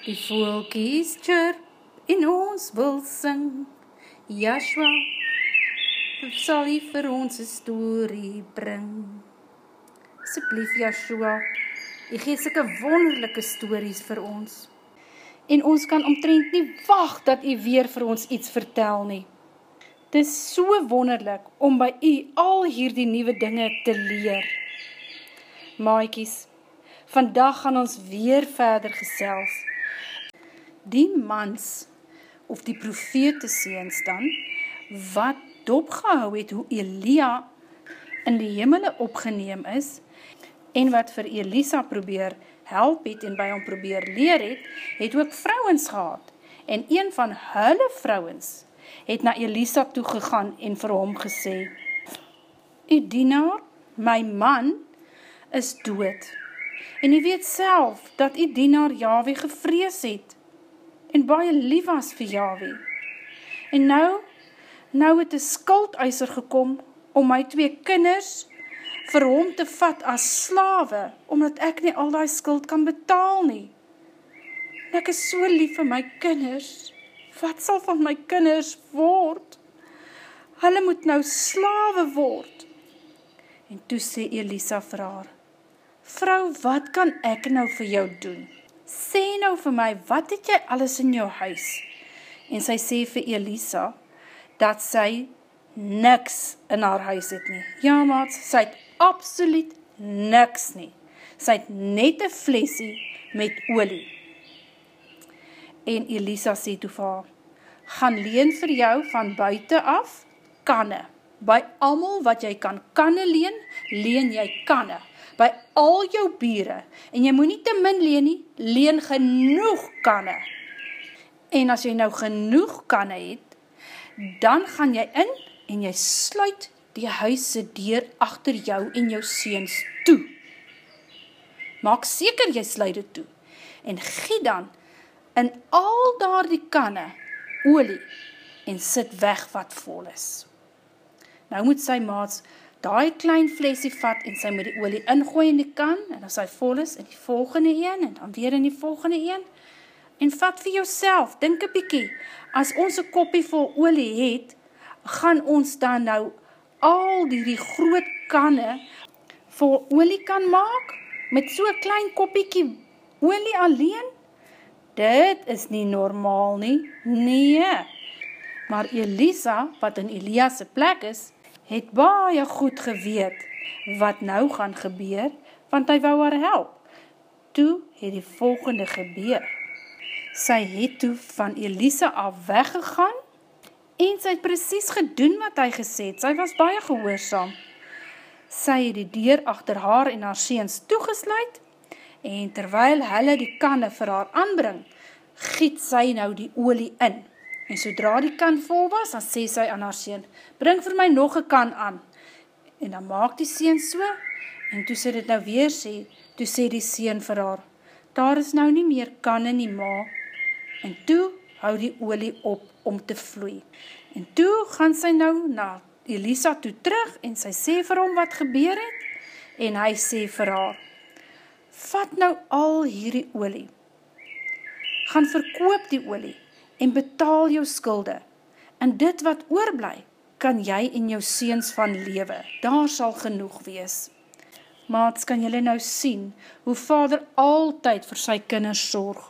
Die voelkies chirp en ons wil sing. Joshua sal hy vir ons een story bring. Asseblief Joshua, jy geef syke wonderlijke stories vir ons. En ons kan omtrent nie wacht dat jy weer vir ons iets vertel nie. Het is so wonderlik om by jy al hier die nieuwe dinge te leer. Maaikies, vandag gaan ons weer verder gesels die mans, of die profete seens dan, wat dopgehou het hoe Elia in die hemele opgeneem is, en wat vir Elisa probeer help het en by hom probeer leer het, het ook vrouwens gehad, en een van hulle vrouwens het na Elisa toegegaan en vir hom gesê, Die dienaar, my man, is dood, en hy weet self dat die dienaar Yahweh gevrees het, en baie lief was vir Yahweh. En nou, nou het een skuldeiser gekom om my twee kinders vir hom te vat as slawe, omdat ek nie al die skuld kan betaal nie. En ek is so lief vir my kinders, wat sal van my kinders word? Hulle moet nou slawe word. En toe sê Elisa vir haar, Vrou, wat kan ek nou vir jou doen? Sê nou vir my, wat het jy alles in jou huis? En sy sê vir Elisa, dat sy niks in haar huis het nie. Ja maat, sy het absoluut niks nie. Sy het net een flesie met olie. En Elisa sê toe vir haar, gaan leen vir jou van buiten af kanne. By amal wat jy kan kanne leen, leen jy kanne by al jou bieren, en jy moet nie te min leen nie, leen genoeg kanne. En as jy nou genoeg kanne het, dan gaan jy in, en jy sluit die huise deur achter jou en jou seens toe. Maak seker jy sluit het toe, en gie dan in al daar die kanne olie, en sit weg wat vol is. Nou moet sy maats daai klein flesie vat en sy moet die olie ingooi in die kan en as hy vol is in die volgende een en dan weer in die volgende een en vat vir jouself, dink een bykie, as ons een koppie vol olie het, gaan ons dan nou al die, die groot kanne vol olie kan maak met so'n klein koppiekie olie alleen? Dit is nie normaal nie, nee. Maar Elisa, wat in Elias' plek is, het baie goed geweet wat nou gaan gebeur, want hy wou haar help. Toe het die volgende gebeur. Sy het toe van Elisa af weggegaan en sy het precies gedoen wat hy gesê het. Sy was baie gehoorsam. Sy het die deur achter haar en haar seens toegesluit en terwyl hulle die kanne vir haar aanbring, giet sy nou die olie in. En sodra die kan vol was, dan sê sy aan haar sien, bring vir my nog een kan aan. En dan maak die sien so, en toe sy dit nou weer sê, toe sê die sien vir haar, daar is nou nie meer kan in die ma. En toe hou die olie op om te vloei. En toe gaan sy nou na Elisa toe terug, en sy sê vir hom wat gebeur het, en hy sê vir haar, vat nou al hierdie olie, gaan verkoop die olie, en betaal jou skulde. En dit wat oorblij, kan jy in jou seens van lewe. Daar sal genoeg wees. Maats, kan jylle nou sien, hoe vader altyd vir sy kinders sorg.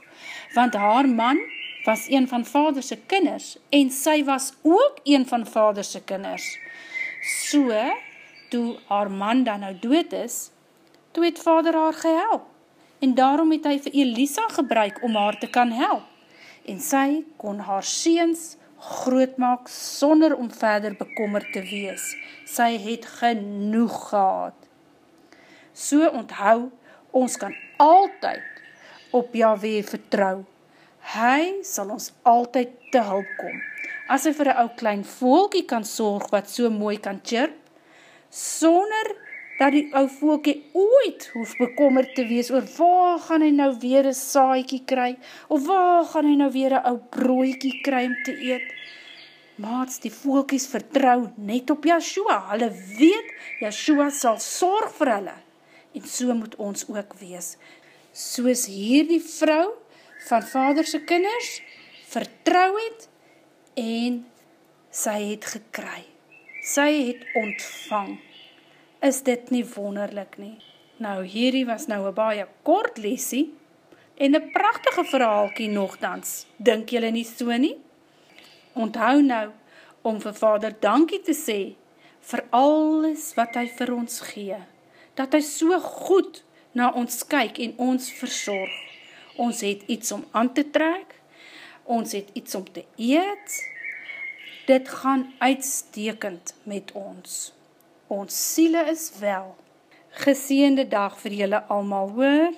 Want haar man was een van vaderse kinders, en sy was ook een van vaderse kinders. So, toe haar man dan nou dood is, toe het vader haar gehelp. En daarom het hy vir Elisa gebruik om haar te kan help en sy kon haar seens groot maak sonder om verder bekommer te wees. Sy het genoeg gehad. So onthou, ons kan altyd op Yahweh vertrou. Hy sal ons altyd te hulp kom. As hy vir een ou klein volkie kan sorg wat so mooi kan chirp, sonder dat die ou voelkie ooit hoef bekommer te wees oor waar gaan hy nou weer een saaikie kry, of waar gaan hy nou weer een ou brooikie kry om te eet. Maats, die voelkies vertrou net op Yahshua, hulle weet, Yahshua sal sorg vir hulle, en so moet ons ook wees. Soos hier die vrou van vaderse kinders vertrouw het en sy het gekry. Sy het ontvang. Is dit nie wonderlik nie? Nou, hierdie was nou een baie kort lesie en een prachtige verhaalkie nogthans. Dink jylle nie so nie? Onthou nou om vir vader dankie te sê vir alles wat hy vir ons gee. Dat hy so goed na ons kyk en ons verzorg. Ons het iets om aan te trek, ons het iets om te eet, dit gaan uitstekend met ons. Ons siele is wel. Geseende dag vir julle allemaal hoor.